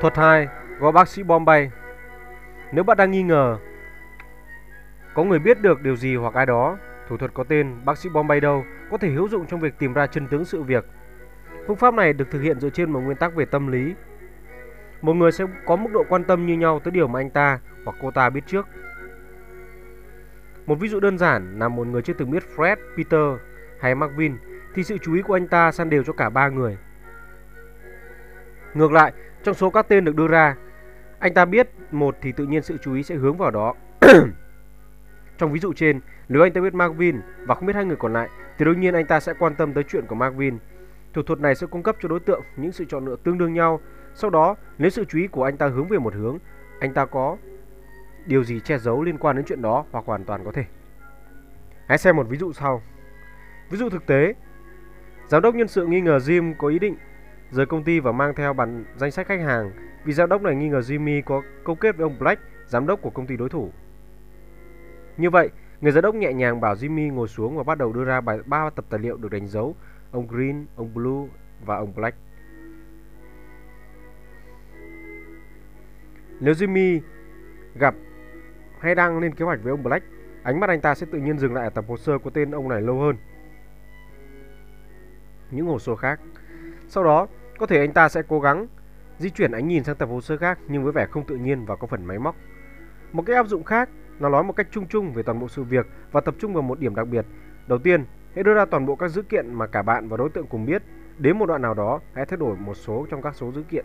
Thuật 2 Gọi bác sĩ Bombay Nếu bạn đang nghi ngờ có người biết được điều gì hoặc ai đó, thủ thuật có tên bác sĩ Bombay đâu có thể hữu dụng trong việc tìm ra chân tướng sự việc. Phương pháp này được thực hiện dựa trên một nguyên tắc về tâm lý. Một người sẽ có mức độ quan tâm như nhau tới điều mà anh ta hoặc cô ta biết trước. Một ví dụ đơn giản là một người chưa từng biết Fred, Peter hay Marvin thì sự chú ý của anh ta săn đều cho cả ba người. Ngược lại, trong số các tên được đưa ra, anh ta biết một thì tự nhiên sự chú ý sẽ hướng vào đó. Trong ví dụ trên, nếu anh ta biết Marvin và không biết hai người còn lại, thì đương nhiên anh ta sẽ quan tâm tới chuyện của Marvin. Thủ thuật này sẽ cung cấp cho đối tượng những sự chọn lựa tương đương nhau. Sau đó, nếu sự chú ý của anh ta hướng về một hướng, anh ta có điều gì che giấu liên quan đến chuyện đó hoặc hoàn toàn có thể. Hãy xem một ví dụ sau. Ví dụ thực tế, giám đốc nhân sự nghi ngờ Jim có ý định rời công ty và mang theo bản danh sách khách hàng vì giám đốc này nghi ngờ Jimmy có câu kết với ông Black, giám đốc của công ty đối thủ. Như vậy, người giám đốc nhẹ nhàng bảo Jimmy ngồi xuống và bắt đầu đưa ra bài ba tập tài liệu được đánh dấu ông Green, ông Blue và ông Black. Nếu Jimmy gặp hay đang lên kế hoạch với ông Black, ánh mắt anh ta sẽ tự nhiên dừng lại ở tập hồ sơ có tên ông này lâu hơn. Những hồ sơ khác. Sau đó, có thể anh ta sẽ cố gắng di chuyển ánh nhìn sang tập hồ sơ khác nhưng với vẻ không tự nhiên và có phần máy móc. Một cái áp dụng khác nó nói một cách chung chung về toàn bộ sự việc và tập trung vào một điểm đặc biệt. Đầu tiên, hãy đưa ra toàn bộ các dữ kiện mà cả bạn và đối tượng cùng biết. Đến một đoạn nào đó, hãy thay đổi một số trong các số dữ kiện.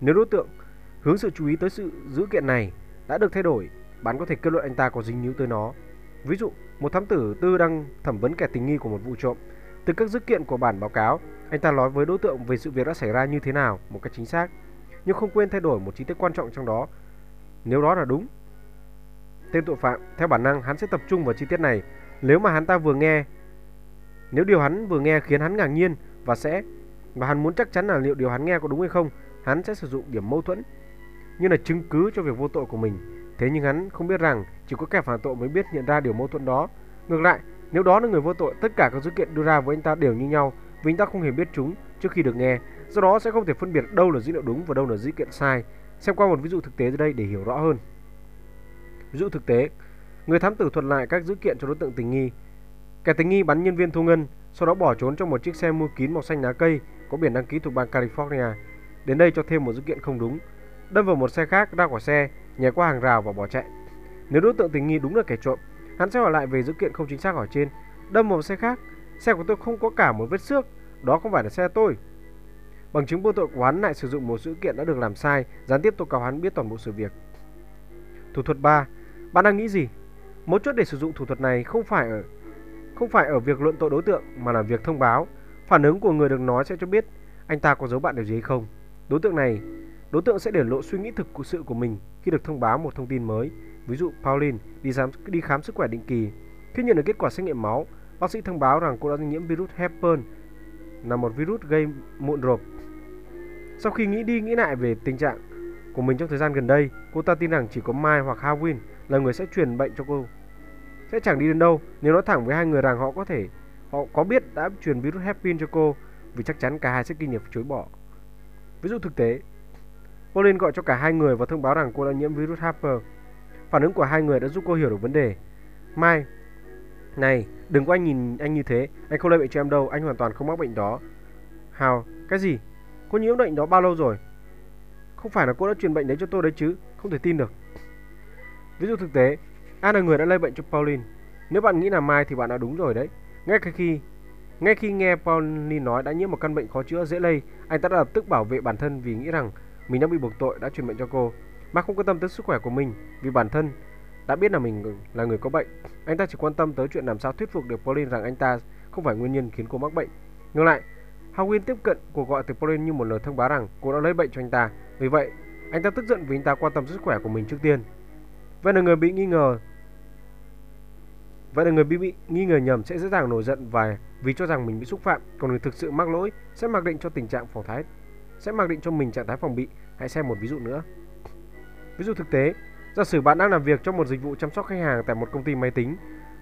Nếu đối tượng hướng sự chú ý tới sự dữ kiện này đã được thay đổi, bạn có thể kết luận anh ta có dính níu tới nó. Ví dụ, một thám tử tư đang thẩm vấn kẻ tình nghi của một vụ trộm. Từ các dữ kiện của bản báo cáo, anh ta nói với đối tượng về sự việc đã xảy ra như thế nào một cách chính xác, nhưng không quên thay đổi một chi tiết quan trọng trong đó. Nếu đó là đúng, tên tội phạm, theo bản năng hắn sẽ tập trung vào chi tiết này. Nếu mà hắn ta vừa nghe, nếu điều hắn vừa nghe khiến hắn ngạc nhiên và sẽ và hắn muốn chắc chắn là liệu điều hắn nghe có đúng hay không, hắn sẽ sử dụng điểm mâu thuẫn như là chứng cứ cho việc vô tội của mình. Thế nhưng hắn không biết rằng chỉ có kẻ phạm tội mới biết nhận ra điều mâu thuẫn đó. Ngược lại, nếu đó là người vô tội, tất cả các dữ kiện đưa ra với anh ta đều như nhau vì anh ta không hề biết chúng trước khi được nghe. Do đó sẽ không thể phân biệt đâu là dữ liệu đúng và đâu là dữ kiện sai. Xem qua một ví dụ thực tế dưới đây để hiểu rõ hơn. Ví dụ thực tế, người thám tử thuật lại các dữ kiện cho đối tượng tình nghi. Kẻ tình nghi bắn nhân viên thu ngân, sau đó bỏ trốn trong một chiếc xe mua kín màu xanh lá cây có biển đăng ký thuộc bang California. Đến đây cho thêm một dữ kiện không đúng, đâm vào một xe khác ra khỏi xe, nhảy qua hàng rào và bỏ chạy. Nếu đối tượng tình nghi đúng là kẻ trộm, hắn sẽ hỏi lại về dữ kiện không chính xác ở trên, đâm vào một xe khác. Xe của tôi không có cả một vết xước, đó không phải là xe tôi. Bằng chứng vô tội của hắn lại sử dụng một dữ kiện đã được làm sai, gián tiếp tố cáo hắn biết toàn bộ sự việc. Thủ thuật 3 bạn đang nghĩ gì? Mấu chốt để sử dụng thủ thuật này không phải ở không phải ở việc luận tội đối tượng mà là việc thông báo. Phản ứng của người được nói sẽ cho biết anh ta có giấu bạn điều gì hay không. Đối tượng này, đối tượng sẽ để lộ suy nghĩ thực của sự của mình khi được thông báo một thông tin mới. Ví dụ Pauline đi khám, đi khám sức khỏe định kỳ. Khi nhận được kết quả xét nghiệm máu, bác sĩ thông báo rằng cô đã nhiễm virus Hepburn, là một virus gây mụn rộp. Sau khi nghĩ đi nghĩ lại về tình trạng của mình trong thời gian gần đây, cô ta tin rằng chỉ có Mai hoặc Hawin là người sẽ truyền bệnh cho cô. Sẽ chẳng đi đến đâu nếu nói thẳng với hai người rằng họ có thể họ có biết đã truyền virus Hepburn cho cô vì chắc chắn cả hai sẽ kinh nghiệm chối bỏ. Ví dụ thực tế, cô lên gọi cho cả hai người và thông báo rằng cô đã nhiễm virus Harper. Phản ứng của hai người đã giúp cô hiểu được vấn đề. Mai, này, đừng có anh nhìn anh như thế, anh không lây bệnh cho em đâu, anh hoàn toàn không mắc bệnh đó. Hào, cái gì? Cô nhiễm bệnh đó bao lâu rồi? Không phải là cô đã truyền bệnh đấy cho tôi đấy chứ, không thể tin được. Ví dụ thực tế, An là người đã lây bệnh cho Pauline? Nếu bạn nghĩ là Mai thì bạn đã đúng rồi đấy. Ngay khi ngay khi nghe Pauline nói đã nhiễm một căn bệnh khó chữa dễ lây, anh ta đã lập tức bảo vệ bản thân vì nghĩ rằng mình đã bị buộc tội đã truyền bệnh cho cô. Mà không quan tâm tới sức khỏe của mình vì bản thân đã biết là mình là người có bệnh. Anh ta chỉ quan tâm tới chuyện làm sao thuyết phục được Pauline rằng anh ta không phải nguyên nhân khiến cô mắc bệnh. Ngược lại, Howin tiếp cận cuộc gọi từ Pauline như một lời thông báo rằng cô đã lấy bệnh cho anh ta. Vì vậy, anh ta tức giận vì anh ta quan tâm sức khỏe của mình trước tiên. Vậy là người bị nghi ngờ Vậy là người bị, bị nghi ngờ nhầm sẽ dễ dàng nổi giận và vì cho rằng mình bị xúc phạm, còn người thực sự mắc lỗi sẽ mặc định cho tình trạng phòng thái sẽ mặc định cho mình trạng thái phòng bị. Hãy xem một ví dụ nữa. Ví dụ thực tế, giả sử bạn đang làm việc trong một dịch vụ chăm sóc khách hàng tại một công ty máy tính.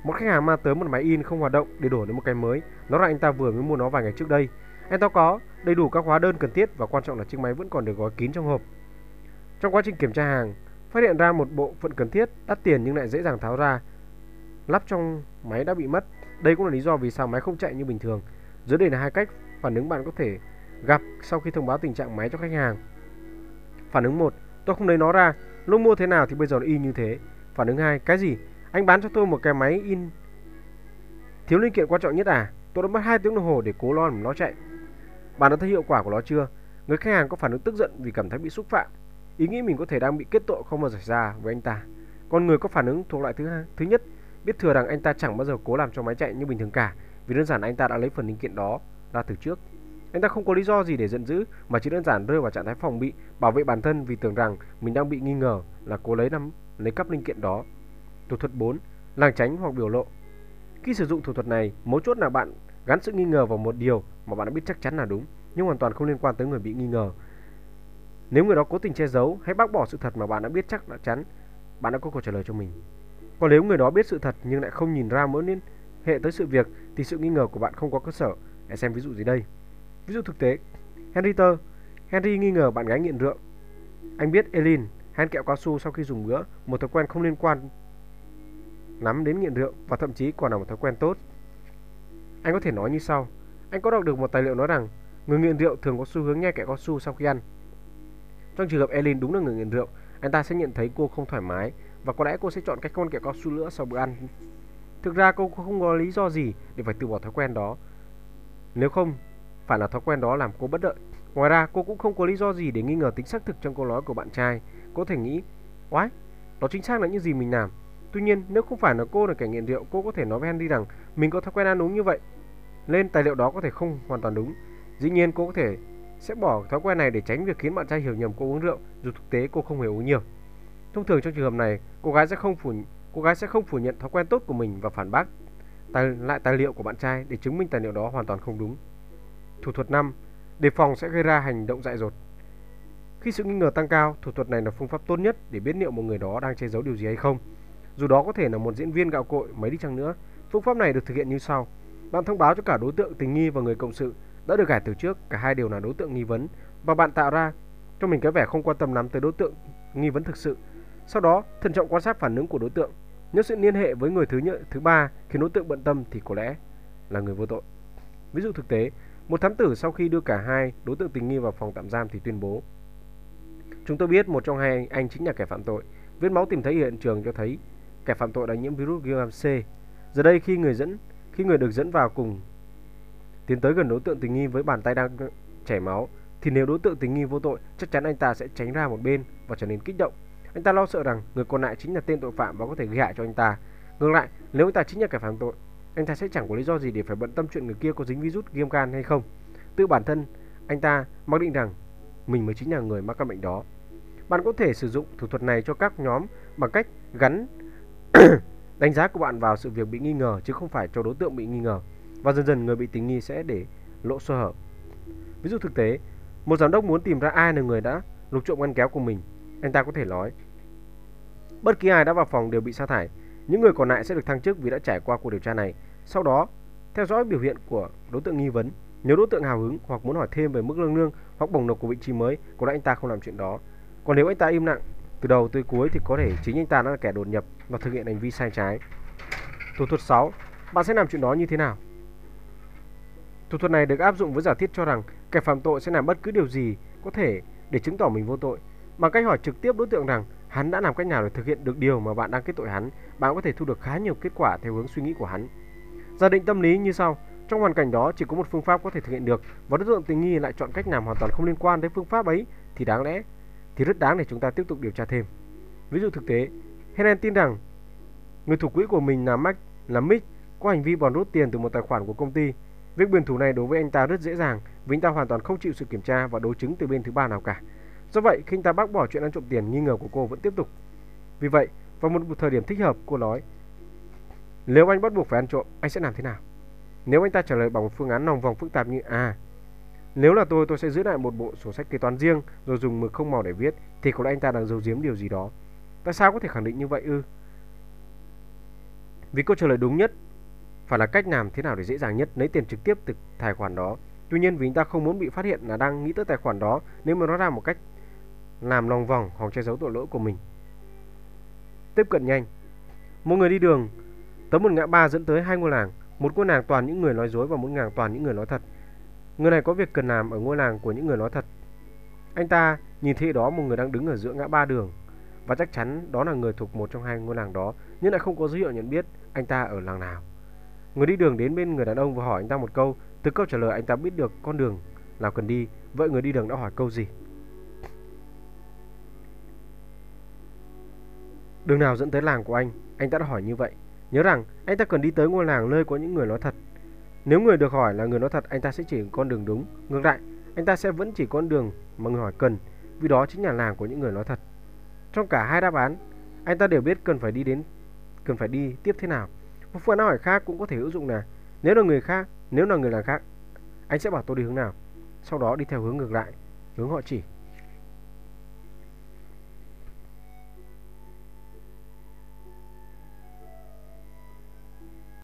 Một khách hàng mang tới một máy in không hoạt động để đổi lấy một cái mới. Nó là anh ta vừa mới mua nó vài ngày trước đây. Anh ta có đầy đủ các hóa đơn cần thiết và quan trọng là chiếc máy vẫn còn được gói kín trong hộp. Trong quá trình kiểm tra hàng, phát hiện ra một bộ phận cần thiết đắt tiền nhưng lại dễ dàng tháo ra. Lắp trong máy đã bị mất. Đây cũng là lý do vì sao máy không chạy như bình thường. Dưới đây là hai cách phản ứng bạn có thể gặp sau khi thông báo tình trạng máy cho khách hàng. Phản ứng 1, tôi không lấy nó ra, lúc mua thế nào thì bây giờ nó y như thế. Phản ứng 2, cái gì? Anh bán cho tôi một cái máy in thiếu linh kiện quan trọng nhất à? Tôi đã mất 2 tiếng đồng hồ để cố lo làm nó chạy. Bạn đã thấy hiệu quả của nó chưa? Người khách hàng có phản ứng tức giận vì cảm thấy bị xúc phạm. Ý nghĩ mình có thể đang bị kết tội không bao giờ xảy ra với anh ta. con người có phản ứng thuộc loại thứ hai, thứ nhất, biết thừa rằng anh ta chẳng bao giờ cố làm cho máy chạy như bình thường cả, vì đơn giản anh ta đã lấy phần linh kiện đó ra từ trước. Anh ta không có lý do gì để giận dữ mà chỉ đơn giản rơi vào trạng thái phòng bị, bảo vệ bản thân vì tưởng rằng mình đang bị nghi ngờ là cố lấy năm lấy cắp linh kiện đó. Thủ thuật 4, làng tránh hoặc biểu lộ. Khi sử dụng thủ thuật này, mấu chốt là bạn gắn sự nghi ngờ vào một điều mà bạn đã biết chắc chắn là đúng, nhưng hoàn toàn không liên quan tới người bị nghi ngờ. Nếu người đó cố tình che giấu hay bác bỏ sự thật mà bạn đã biết chắc đã chắn, bạn đã có câu trả lời cho mình. Còn nếu người đó biết sự thật nhưng lại không nhìn ra mối liên hệ tới sự việc thì sự nghi ngờ của bạn không có cơ sở. Hãy xem ví dụ gì đây. Ví dụ thực tế, Henry Tơ. Henry nghi ngờ bạn gái nghiện rượu. Anh biết Elin hay kẹo cao su sau khi dùng bữa, một thói quen không liên quan lắm đến nghiện rượu và thậm chí còn là một thói quen tốt. Anh có thể nói như sau. Anh có đọc được một tài liệu nói rằng người nghiện rượu thường có xu hướng nhai kẹo cao su sau khi ăn. Trong trường hợp Elin đúng là người nghiện rượu, anh ta sẽ nhận thấy cô không thoải mái và có lẽ cô sẽ chọn cách con kẹo cao su nữa sau bữa ăn. Thực ra cô không có lý do gì để phải từ bỏ thói quen đó. Nếu không, phải là thói quen đó làm cô bất đợi. Ngoài ra, cô cũng không có lý do gì để nghi ngờ tính xác thực trong câu nói của bạn trai. Cô thể nghĩ, oái, đó chính xác là những gì mình làm. Tuy nhiên, nếu không phải là cô là kẻ nghiện rượu, cô có thể nói với Henry rằng mình có thói quen ăn uống như vậy. Lên tài liệu đó có thể không hoàn toàn đúng. Dĩ nhiên, cô có thể sẽ bỏ thói quen này để tránh việc khiến bạn trai hiểu nhầm cô uống rượu, dù thực tế cô không hề uống nhiều. Thông thường trong trường hợp này, cô gái sẽ không phủ cô gái sẽ không phủ nhận thói quen tốt của mình và phản bác tài, lại tài liệu của bạn trai để chứng minh tài liệu đó hoàn toàn không đúng. Thủ thuật 5. Đề phòng sẽ gây ra hành động dại dột. Khi sự nghi ngờ tăng cao, thủ thuật này là phương pháp tốt nhất để biết liệu một người đó đang che giấu điều gì hay không. Dù đó có thể là một diễn viên gạo cội mấy đi chăng nữa, phương pháp này được thực hiện như sau. Bạn thông báo cho cả đối tượng tình nghi và người cộng sự đã được gài từ trước, cả hai đều là đối tượng nghi vấn và bạn tạo ra cho mình cái vẻ không quan tâm lắm tới đối tượng nghi vấn thực sự. Sau đó, thận trọng quan sát phản ứng của đối tượng. Nếu sự liên hệ với người thứ nhợ, thứ ba khiến đối tượng bận tâm thì có lẽ là người vô tội. Ví dụ thực tế, một thám tử sau khi đưa cả hai đối tượng tình nghi vào phòng tạm giam thì tuyên bố Chúng tôi biết một trong hai anh chính là kẻ phạm tội. Vết máu tìm thấy hiện trường cho thấy kẻ phạm tội đã nhiễm virus viêm gan C. Giờ đây khi người dẫn khi người được dẫn vào cùng tiến tới gần đối tượng tình nghi với bàn tay đang chảy máu thì nếu đối tượng tình nghi vô tội chắc chắn anh ta sẽ tránh ra một bên và trở nên kích động. Anh ta lo sợ rằng người còn lại chính là tên tội phạm và có thể gây hại cho anh ta. Ngược lại, nếu anh ta chính là kẻ phạm tội, anh ta sẽ chẳng có lý do gì để phải bận tâm chuyện người kia có dính virus viêm gan hay không. Tự bản thân, anh ta mặc định rằng mình mới chính là người mắc căn bệnh đó. Bạn có thể sử dụng thủ thuật này cho các nhóm bằng cách gắn đánh giá của bạn vào sự việc bị nghi ngờ chứ không phải cho đối tượng bị nghi ngờ. Và dần dần người bị tình nghi sẽ để lộ sơ hở. Ví dụ thực tế, một giám đốc muốn tìm ra ai là người đã lục trộm ngăn kéo của mình. Anh ta có thể nói Bất kỳ ai đã vào phòng đều bị sa thải. Những người còn lại sẽ được thăng chức vì đã trải qua cuộc điều tra này. Sau đó, theo dõi biểu hiện của đối tượng nghi vấn. Nếu đối tượng hào hứng hoặc muốn hỏi thêm về mức lương lương hoặc bổng lộc của vị trí mới, có lẽ anh ta không làm chuyện đó. Còn nếu anh ta im lặng từ đầu tới cuối thì có thể chính anh ta đã là kẻ đột nhập và thực hiện hành vi sai trái. Thủ thuật 6. Bạn sẽ làm chuyện đó như thế nào? Thủ thuật này được áp dụng với giả thiết cho rằng kẻ phạm tội sẽ làm bất cứ điều gì có thể để chứng tỏ mình vô tội. Bằng cách hỏi trực tiếp đối tượng rằng hắn đã làm cách nào để thực hiện được điều mà bạn đang kết tội hắn, bạn có thể thu được khá nhiều kết quả theo hướng suy nghĩ của hắn. Giả định tâm lý như sau. Trong hoàn cảnh đó chỉ có một phương pháp có thể thực hiện được và đối tượng tình nghi lại chọn cách làm hoàn toàn không liên quan đến phương pháp ấy thì đáng lẽ thì rất đáng để chúng ta tiếp tục điều tra thêm. Ví dụ thực tế, Helen tin rằng người thủ quỹ của mình là Mac là Mick có hành vi bòn rút tiền từ một tài khoản của công ty. Việc biển thủ này đối với anh ta rất dễ dàng vì anh ta hoàn toàn không chịu sự kiểm tra và đối chứng từ bên thứ ba nào cả. Do vậy, khi anh ta bác bỏ chuyện ăn trộm tiền, nghi ngờ của cô vẫn tiếp tục. Vì vậy, vào một thời điểm thích hợp, cô nói Nếu anh bắt buộc phải ăn trộm, anh sẽ làm thế nào? Nếu anh ta trả lời bằng một phương án lòng vòng phức tạp như À, nếu là tôi, tôi sẽ giữ lại một bộ sổ sách kế toán riêng rồi dùng mực không màu để viết thì có lẽ anh ta đang giấu giếm điều gì đó. Tại sao có thể khẳng định như vậy ư? Vì câu trả lời đúng nhất phải là cách làm thế nào để dễ dàng nhất lấy tiền trực tiếp từ tài khoản đó. Tuy nhiên vì anh ta không muốn bị phát hiện là đang nghĩ tới tài khoản đó nếu mà nó ra một cách làm lòng vòng hoặc che giấu tội lỗi của mình. Tiếp cận nhanh. Một người đi đường tới một ngã ba dẫn tới hai ngôi làng, một ngôi làng toàn những người nói dối và một ngôi làng toàn những người nói thật. Người này có việc cần làm ở ngôi làng của những người nói thật. Anh ta nhìn thấy đó một người đang đứng ở giữa ngã ba đường và chắc chắn đó là người thuộc một trong hai ngôi làng đó nhưng lại không có dấu hiệu nhận biết anh ta ở làng nào. Người đi đường đến bên người đàn ông và hỏi anh ta một câu. Từ câu trả lời anh ta biết được con đường nào cần đi. Vậy người đi đường đã hỏi câu gì? Đường nào dẫn tới làng của anh? Anh ta đã hỏi như vậy. Nhớ rằng anh ta cần đi tới ngôi làng nơi có những người nói thật. Nếu người được hỏi là người nói thật, anh ta sẽ chỉ con đường đúng. Ngược lại, anh ta sẽ vẫn chỉ con đường mà người hỏi cần, vì đó chính là làng của những người nói thật. Trong cả hai đáp án, anh ta đều biết cần phải đi đến cần phải đi tiếp thế nào. Một phương án hỏi khác cũng có thể hữu dụng là nếu là người khác, nếu là người làng khác, anh sẽ bảo tôi đi hướng nào. Sau đó đi theo hướng ngược lại, hướng họ chỉ.